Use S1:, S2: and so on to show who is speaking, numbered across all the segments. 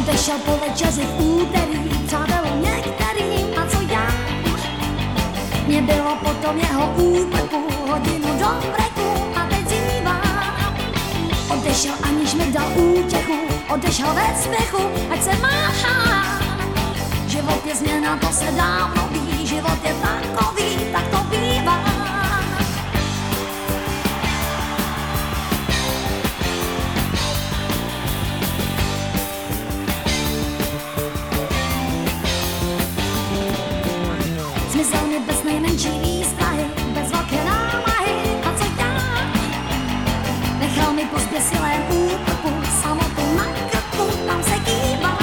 S1: Odešel po večeři v úterý, přátelům některým a co já. Mě bylo potom jeho úpeku, hodinu do breku a teď zývá. Odešel aniž mi dal útěchu, odešel ve směchu, ať se máhá. Život je změna, to se dávno ví, život je a co já? Nechal mi samotu na tam se kývá.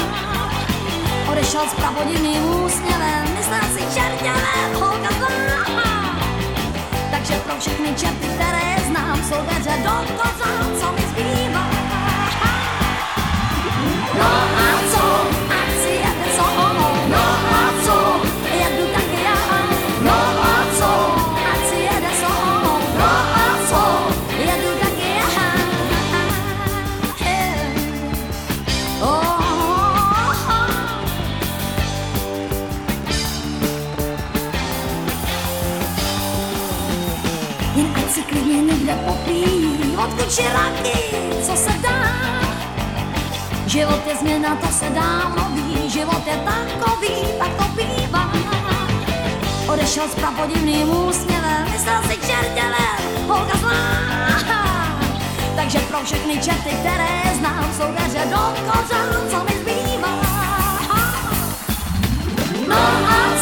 S1: S pravodivným úsměvem, myslel si čertělem, holka zlá. Takže pro všechny čerty, které znám, nepopíjí od kučeraky, co se dá. Život je změna, to se dá mluví, život je takový, tak to bývá. Odešel s prapodivným úsměvem, myslel si čertěle, holka zlá. Takže pro všechny čerty, které znám, jsou daře do kořán, co mi zbývá. No a